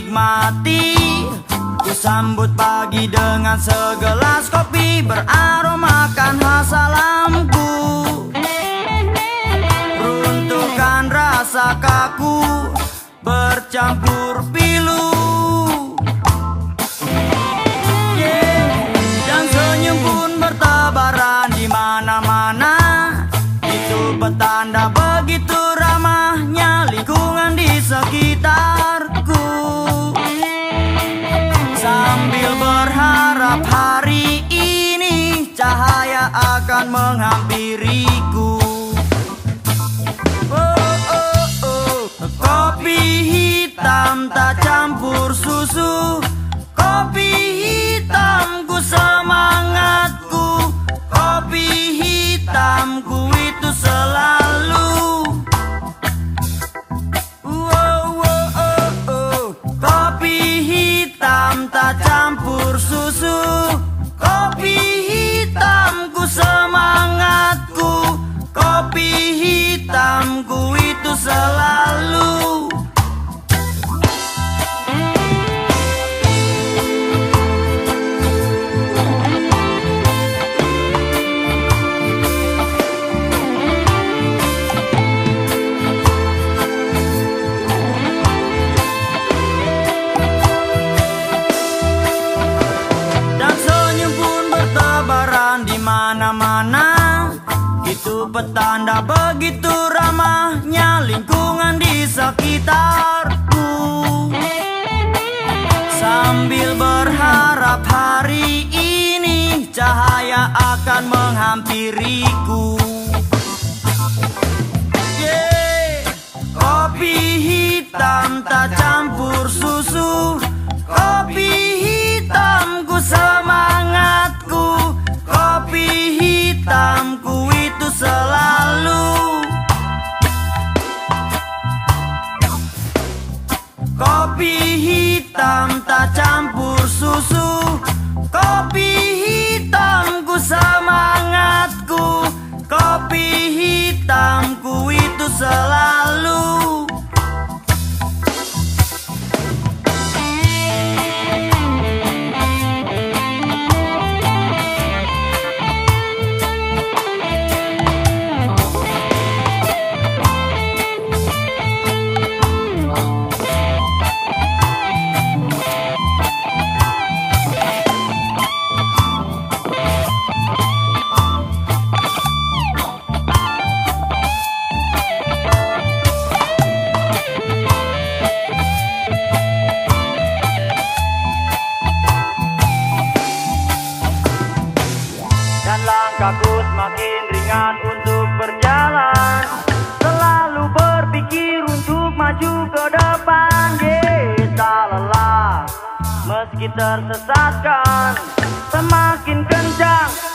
nikmati Ku sambut pagi dengan segelas kopi Beraromakan khas alamku Runtuhkan rasa kaku Bercampur pilu. Dan senyum pun di mana-mana. Itu petanda begitu hari ini cahaya akan menghampiriku. Oh, oh, oh. Kopi hitam tak campur susu. Kopi hitamku semangatku. Kopi hitamku hitam tak campur susu Kopi hitamku semangatku. Kopi hitamku Itu petanda begitu ramahnya lingkungan di sekitarku Sambil berharap hari ini cahaya akan menghampiriku Yeah. Kopi hitam tak campur susu hitam tak campur Dan langkahku semakin ringan untuk berjalan. Selalu berpikir untuk maju ke depan. Yeah, lelah Meski tersesatkan Semakin kencang